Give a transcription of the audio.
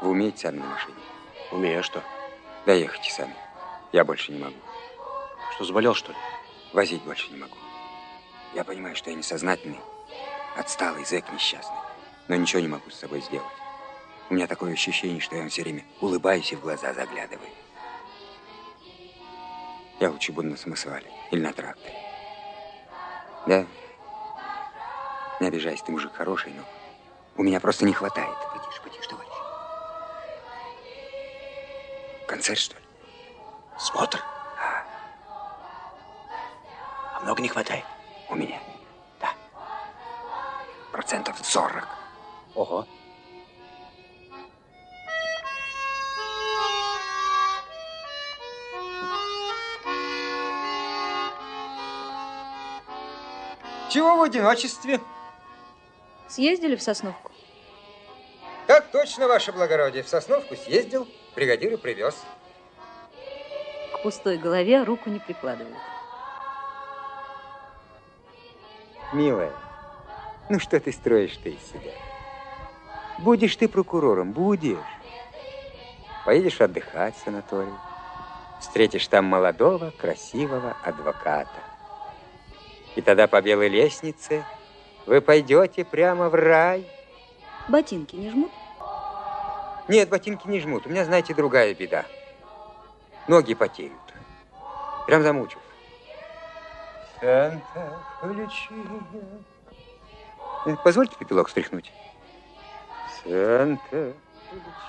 Вы умеете сами на машине? Умею, а что? Доехайте сами. Я больше не могу. Что, заболел, что ли? Возить больше не могу. Я понимаю, что я несознательный, отсталый зэк несчастный, но ничего не могу с собой сделать. У меня такое ощущение, что я вам все время улыбаюсь и в глаза заглядываю. Я лучше буду на самосвале или на тракторе. Да? Не обижайся, ты мужик хороший, но у меня просто не хватает. Потише, потише, товарищ. Концерт, что ли? Смотр. А много не хватает? У меня. Да. Процентов 40. Ого. Чего в одиночестве? Съездили в Сосновку? Так точно, ваше благородие. В Сосновку съездил, бригадира привез. К пустой голове руку не прикладывают. Милая, ну что ты строишь-то из себя? Будешь ты прокурором, будешь. Поедешь отдыхать в санаторий. Встретишь там молодого, красивого адвоката. И тогда по белой лестнице вы пойдете прямо в рай. Ботинки не жмут? Нет, ботинки не жмут. У меня, знаете, другая беда. Ноги потеют. Прям замучу. Санта Лючия. Позвольте пепелок стряхнуть. Санта